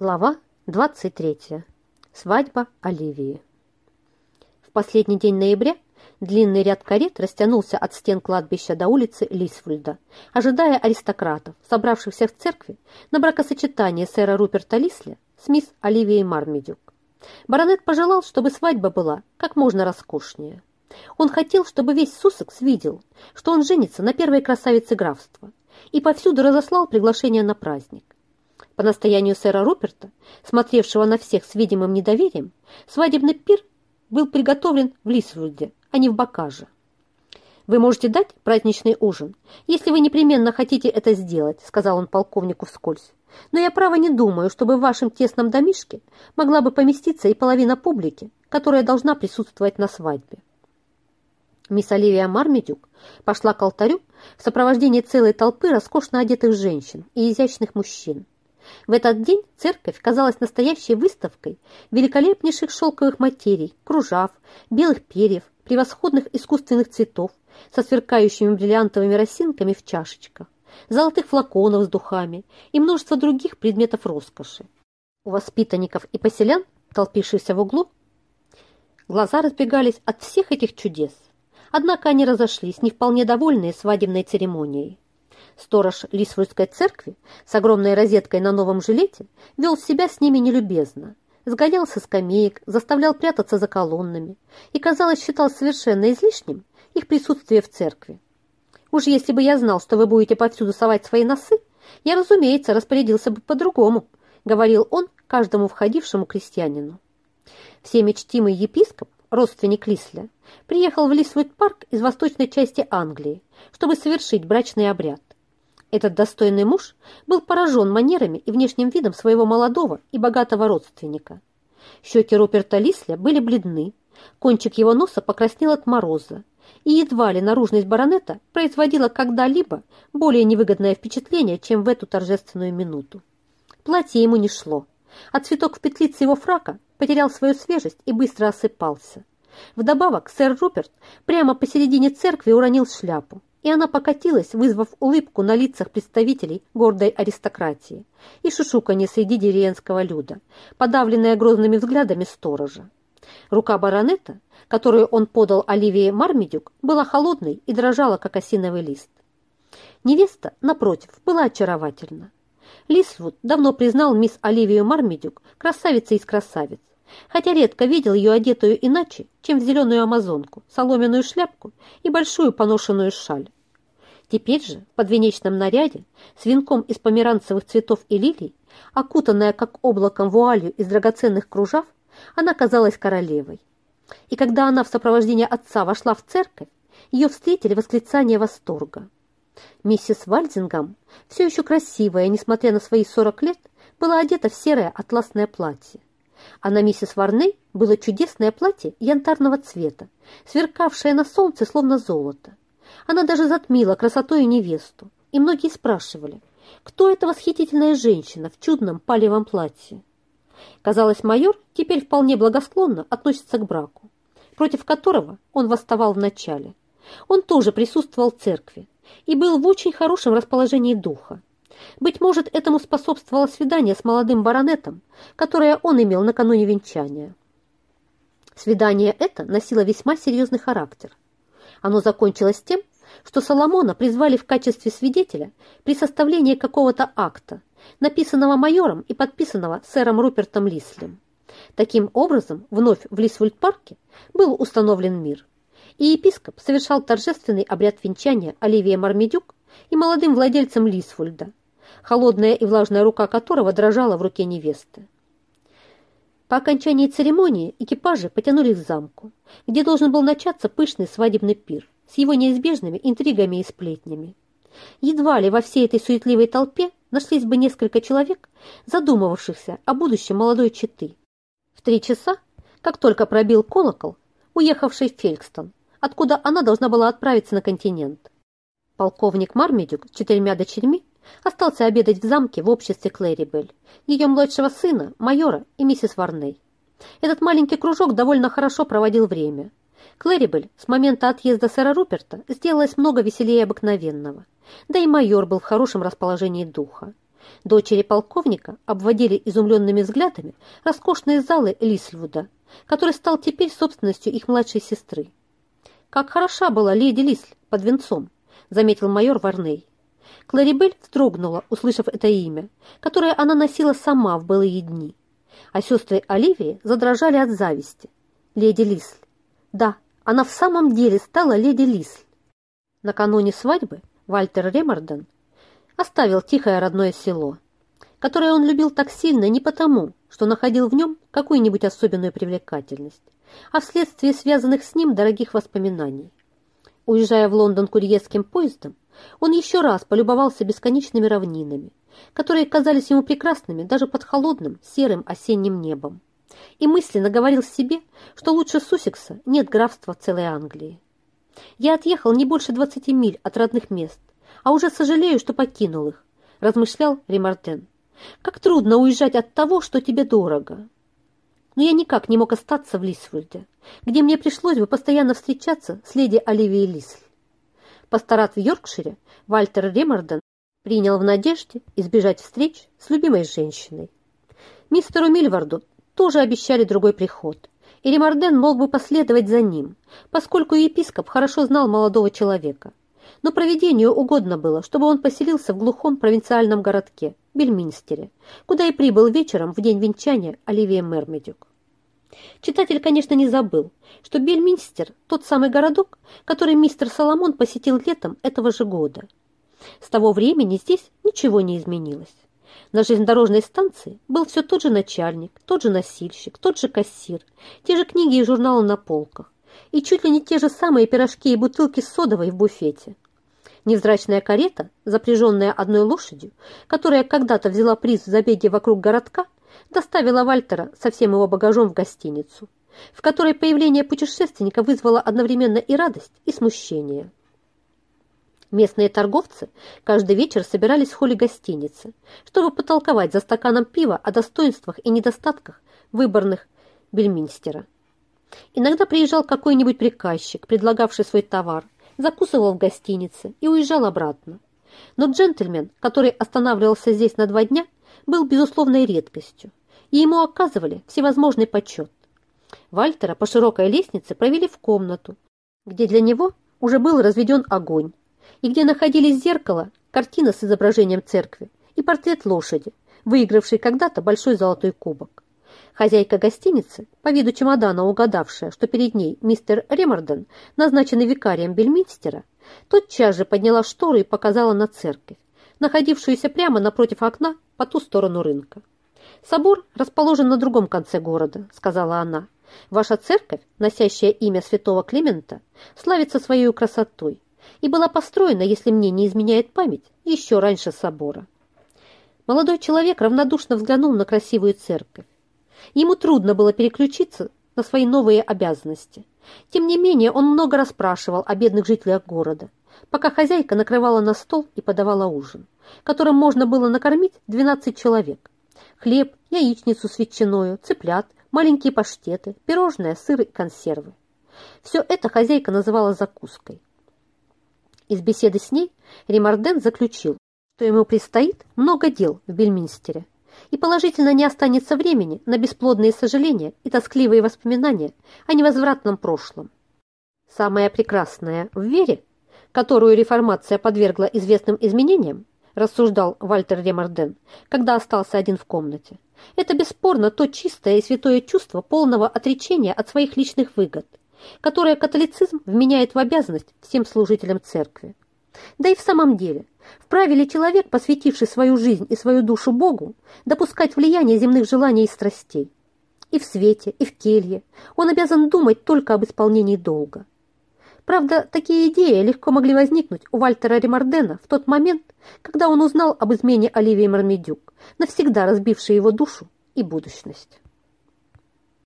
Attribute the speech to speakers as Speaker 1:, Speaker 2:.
Speaker 1: Глава 23. Свадьба Оливии. В последний день ноября длинный ряд карет растянулся от стен кладбища до улицы Лисвульда, ожидая аристократов, собравшихся в церкви на бракосочетание сэра Руперта Лисли с мисс Оливией Мармедюк. Баронет пожелал, чтобы свадьба была как можно роскошнее. Он хотел, чтобы весь Суссекс видел, что он женится на первой красавице графства, и повсюду разослал приглашение на праздник. По настоянию сэра Руперта, смотревшего на всех с видимым недоверием, свадебный пир был приготовлен в Лисвуде, а не в Бакаже. «Вы можете дать праздничный ужин, если вы непременно хотите это сделать», сказал он полковнику вскользь. «Но я, право, не думаю, чтобы в вашем тесном домишке могла бы поместиться и половина публики, которая должна присутствовать на свадьбе». Мисс Оливия Мармедюк пошла к алтарю в сопровождении целой толпы роскошно одетых женщин и изящных мужчин. В этот день церковь казалась настоящей выставкой великолепнейших шелковых материй, кружав, белых перьев, превосходных искусственных цветов со сверкающими бриллиантовыми росинками в чашечках, золотых флаконов с духами и множество других предметов роскоши. У воспитанников и поселян, толпившихся в углу, глаза разбегались от всех этих чудес. Однако они разошлись, не вполне довольные свадебной церемонией. Сторож Лисвульской церкви с огромной розеткой на новом жилете вел себя с ними нелюбезно, сгонял со скамеек, заставлял прятаться за колоннами и, казалось, считал совершенно излишним их присутствие в церкви. Уж если бы я знал, что вы будете повсюду совать свои носы, я, разумеется, распорядился бы по-другому, говорил он каждому входившему крестьянину. Всеми чтимый епископ, родственник Лисля, приехал в Лисвуд-парк из восточной части Англии, чтобы совершить брачный обряд. Этот достойный муж был поражен манерами и внешним видом своего молодого и богатого родственника. Щеки Руперта Лисля были бледны, кончик его носа покраснел от мороза, и едва ли наружность баронета производила когда-либо более невыгодное впечатление, чем в эту торжественную минуту. Платье ему не шло, а цветок в петлице его фрака потерял свою свежесть и быстро осыпался. Вдобавок сэр Руперт прямо посередине церкви уронил шляпу и она покатилась, вызвав улыбку на лицах представителей гордой аристократии и шушуканье среди деревенского люда, подавленная грозными взглядами сторожа. Рука баронета, которую он подал Оливии Мармедюк, была холодной и дрожала, как осиновый лист. Невеста, напротив, была очаровательна. Лисвуд давно признал мисс Оливию Мармедюк красавицей из красавиц, хотя редко видел ее одетую иначе, чем в зеленую амазонку, соломенную шляпку и большую поношенную шаль. Теперь же, в подвенечном наряде, с венком из померанцевых цветов и лилий, окутанная как облаком вуалью из драгоценных кружав, она казалась королевой. И когда она в сопровождении отца вошла в церковь, ее встретили восклицания восторга. Миссис Вальдингам, все еще красивая, несмотря на свои 40 лет, была одета в серое атласное платье а на миссис Варней было чудесное платье янтарного цвета, сверкавшее на солнце словно золото. Она даже затмила красотой невесту, и многие спрашивали, кто эта восхитительная женщина в чудном палевом платье. Казалось, майор теперь вполне благосклонно относится к браку, против которого он восставал вначале. Он тоже присутствовал в церкви и был в очень хорошем расположении духа. Быть может, этому способствовало свидание с молодым баронетом, которое он имел накануне венчания. Свидание это носило весьма серьезный характер. Оно закончилось тем, что Соломона призвали в качестве свидетеля при составлении какого-то акта, написанного майором и подписанного сэром Рупертом Лислем. Таким образом, вновь в Лисвульд-парке был установлен мир, и епископ совершал торжественный обряд венчания Оливия Мармедюк и молодым владельцем Лисвульда, холодная и влажная рука которого дрожала в руке невесты. По окончании церемонии экипажи потянулись к замку, где должен был начаться пышный свадебный пир с его неизбежными интригами и сплетнями. Едва ли во всей этой суетливой толпе нашлись бы несколько человек, задумывавшихся о будущем молодой четы. В три часа, как только пробил колокол, уехавший в Фелькстон, откуда она должна была отправиться на континент. Полковник Мармедюк с четырьмя дочерьми остался обедать в замке в обществе Клэрибель, ее младшего сына, майора и миссис Варней. Этот маленький кружок довольно хорошо проводил время. Клэрибель с момента отъезда сэра Руперта сделалась много веселее обыкновенного. Да и майор был в хорошем расположении духа. Дочери полковника обводили изумленными взглядами роскошные залы Лисльвуда, который стал теперь собственностью их младшей сестры. «Как хороша была леди Лисль под венцом», — заметил майор Варней. Кларибель вздрогнула, услышав это имя, которое она носила сама в былые дни. А сестры Оливии задрожали от зависти. Леди Лисль. Да, она в самом деле стала леди Лисль. Накануне свадьбы Вальтер Ремарден оставил тихое родное село, которое он любил так сильно не потому, что находил в нем какую-нибудь особенную привлекательность, а вследствие связанных с ним дорогих воспоминаний. Уезжая в Лондон курьерским поездом, он еще раз полюбовался бесконечными равнинами, которые казались ему прекрасными даже под холодным серым осенним небом, и мысленно говорил себе, что лучше Суссекса нет графства целой Англии. Я отъехал не больше 20 миль от родных мест, а уже сожалею, что покинул их, размышлял Ремартен. Как трудно уезжать от того, что тебе дорого. Но я никак не мог остаться в Лисфульде, где мне пришлось бы постоянно встречаться с леди Оливией Лисль. Пасторат в Йоркшире Вальтер Ремарден принял в надежде избежать встреч с любимой женщиной. Мистеру Мильварду тоже обещали другой приход, и Ремарден мог бы последовать за ним, поскольку епископ хорошо знал молодого человека. Но проведению угодно было, чтобы он поселился в глухом провинциальном городке, Бельминстере, куда и прибыл вечером в день венчания Оливия Мермедюк. Читатель, конечно, не забыл, что Бельминстер – тот самый городок, который мистер Соломон посетил летом этого же года. С того времени здесь ничего не изменилось. На железнодорожной станции был все тот же начальник, тот же носильщик, тот же кассир, те же книги и журналы на полках, и чуть ли не те же самые пирожки и бутылки с содовой в буфете. Невзрачная карета, запряженная одной лошадью, которая когда-то взяла приз в забеге вокруг городка, доставила Вальтера со всем его багажом в гостиницу, в которой появление путешественника вызвало одновременно и радость, и смущение. Местные торговцы каждый вечер собирались в холле гостиницы, чтобы потолковать за стаканом пива о достоинствах и недостатках выборных Бельминстера. Иногда приезжал какой-нибудь приказчик, предлагавший свой товар, закусывал в гостинице и уезжал обратно. Но джентльмен, который останавливался здесь на два дня, был безусловной редкостью, и ему оказывали всевозможный почет. Вальтера по широкой лестнице провели в комнату, где для него уже был разведен огонь, и где находились зеркало, картина с изображением церкви и портрет лошади, выигравшей когда-то большой золотой кубок. Хозяйка гостиницы, по виду чемодана угадавшая, что перед ней мистер Ремарден, назначенный викарием Бельминстера, тотчас же подняла шторы и показала на церковь, находившуюся прямо напротив окна по ту сторону рынка. «Собор расположен на другом конце города», — сказала она. «Ваша церковь, носящая имя святого Климента, славится своей красотой и была построена, если мне не изменяет память, еще раньше собора». Молодой человек равнодушно взглянул на красивую церковь. Ему трудно было переключиться на свои новые обязанности. Тем не менее, он много расспрашивал о бедных жителях города, пока хозяйка накрывала на стол и подавала ужин, которым можно было накормить 12 человек. Хлеб, яичницу с ветчиною, цыплят, маленькие паштеты, пирожное, сыр и консервы. Все это хозяйка называла закуской. Из беседы с ней Римарден заключил, что ему предстоит много дел в Бельминстере, и положительно не останется времени на бесплодные сожаления и тоскливые воспоминания о невозвратном прошлом. Самое прекрасное в вере, которую реформация подвергла известным изменениям, рассуждал Вальтер Ремарден, когда остался один в комнате. Это бесспорно то чистое и святое чувство полного отречения от своих личных выгод, которое католицизм вменяет в обязанность всем служителям церкви. Да и в самом деле, вправе ли человек, посвятивший свою жизнь и свою душу Богу, допускать влияние земных желаний и страстей? И в свете, и в келье он обязан думать только об исполнении долга. Правда, такие идеи легко могли возникнуть у Вальтера Ремардена в тот момент, когда он узнал об измене Оливии Мармедюк, навсегда разбившей его душу и будущность.